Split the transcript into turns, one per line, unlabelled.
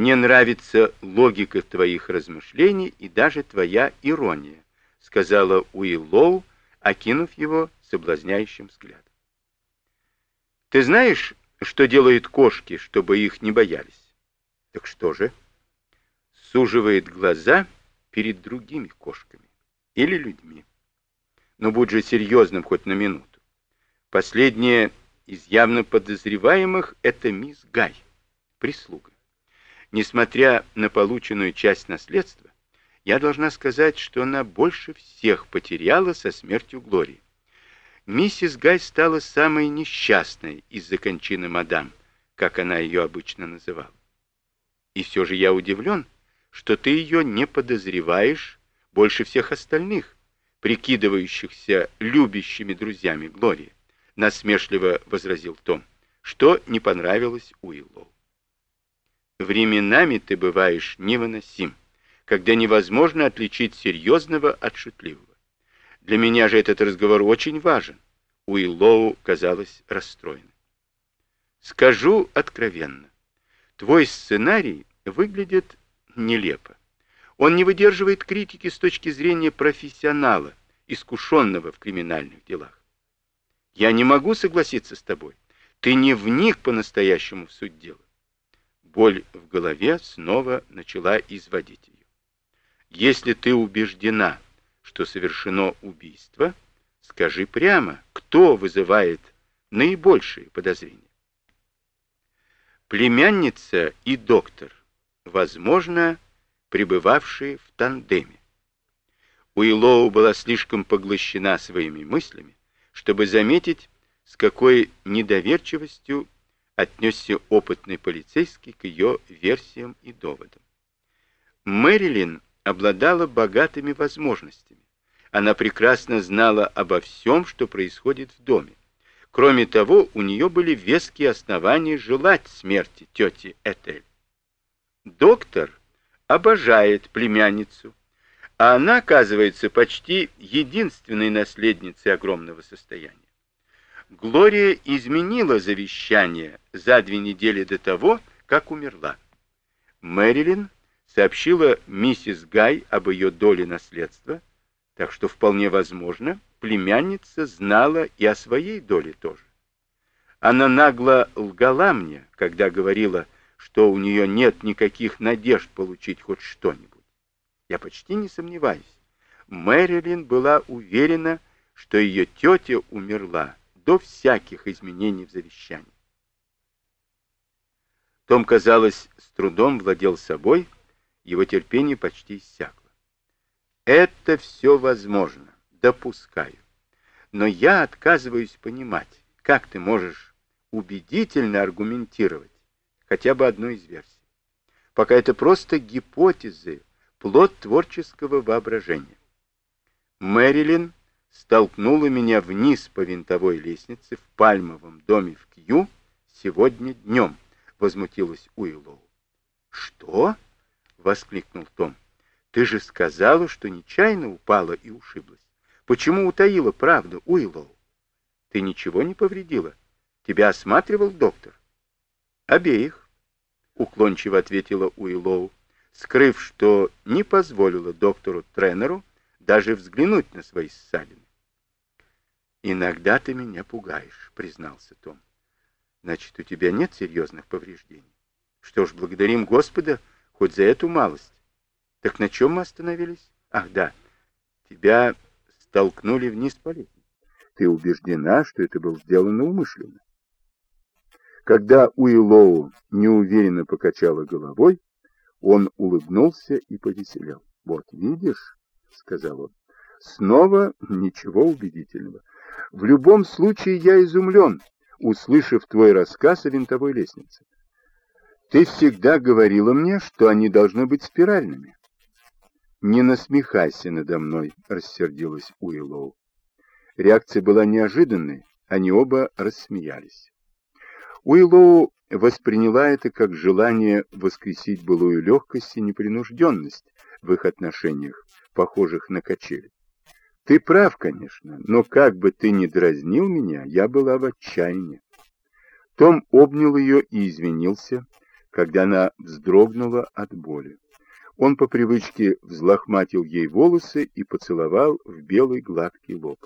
Мне нравится логика твоих размышлений и даже твоя ирония, сказала Уиллоу, окинув его соблазняющим взглядом. Ты знаешь, что делают кошки, чтобы их не боялись? Так что же? Суживает глаза перед другими кошками или людьми. Но будь же серьезным хоть на минуту. Последняя из явно подозреваемых — это мисс Гай, прислуга. Несмотря на полученную часть наследства, я должна сказать, что она больше всех потеряла со смертью Глории. Миссис Гай стала самой несчастной из-за кончины мадам, как она ее обычно называла. И все же я удивлен, что ты ее не подозреваешь больше всех остальных, прикидывающихся любящими друзьями Глории, насмешливо возразил Том, что не понравилось Уиллоу. Временами ты бываешь невыносим, когда невозможно отличить серьезного от шутливого. Для меня же этот разговор очень важен. Уиллоу казалось расстроена. Скажу откровенно, твой сценарий выглядит нелепо. Он не выдерживает критики с точки зрения профессионала, искушенного в криминальных делах. Я не могу согласиться с тобой. Ты не вник по-настоящему в суть дела. Боль в голове снова начала изводить ее. Если ты убеждена, что совершено убийство, скажи прямо, кто вызывает наибольшие подозрения. Племянница и доктор, возможно, пребывавшие в тандеме. Уиллоу была слишком поглощена своими мыслями, чтобы заметить, с какой недоверчивостью отнесся опытный полицейский к ее версиям и доводам. Мэрилин обладала богатыми возможностями. Она прекрасно знала обо всем, что происходит в доме. Кроме того, у нее были веские основания желать смерти тети Этель. Доктор обожает племянницу, а она, оказывается, почти единственной наследницей огромного состояния. Глория изменила завещание за две недели до того, как умерла. Мэрилин сообщила миссис Гай об ее доле наследства, так что вполне возможно, племянница знала и о своей доле тоже. Она нагло лгала мне, когда говорила, что у нее нет никаких надежд получить хоть что-нибудь. Я почти не сомневаюсь. Мэрилин была уверена, что ее тетя умерла до всяких изменений в завещании. Том, казалось, с трудом владел собой, его терпение почти иссякло. Это все возможно, допускаю. Но я отказываюсь понимать, как ты можешь убедительно аргументировать хотя бы одну из версий. Пока это просто гипотезы, плод творческого воображения. Мэрилин столкнула меня вниз по винтовой лестнице в пальмовом доме в Кью сегодня днем, возмутилась Уиллоу. Что? — воскликнул Том. «Ты же сказала, что нечаянно упала и ушиблась. Почему утаила правду, Уиллоу? Ты ничего не повредила? Тебя осматривал доктор?» «Обеих», — уклончиво ответила Уиллоу, скрыв, что не позволила доктору-тренеру даже взглянуть на свои ссадины. «Иногда ты меня пугаешь», — признался Том. «Значит, у тебя нет серьезных повреждений? Что ж, благодарим Господа, — Хоть за эту малость. Так на чем мы остановились? Ах, да. Тебя столкнули вниз по лестнице. Ты убеждена, что это было сделано умышленно. Когда Уиллоу неуверенно покачала головой, он улыбнулся и повеселел. «Вот видишь», — сказал он, — «снова ничего убедительного. В любом случае я изумлен, услышав твой рассказ о винтовой лестнице. Ты всегда говорила мне, что они должны быть спиральными. Не насмехайся надо мной, рассердилась Уиллоу. Реакция была неожиданной, они оба рассмеялись. Уиллоу восприняла это как желание воскресить былую легкость и непринужденность в их отношениях, похожих на качели. Ты прав, конечно, но как бы ты ни дразнил меня, я была в отчаянии. Том обнял ее и извинился, когда она вздрогнула от боли. Он по привычке взлохматил ей волосы и поцеловал в белый гладкий лоб.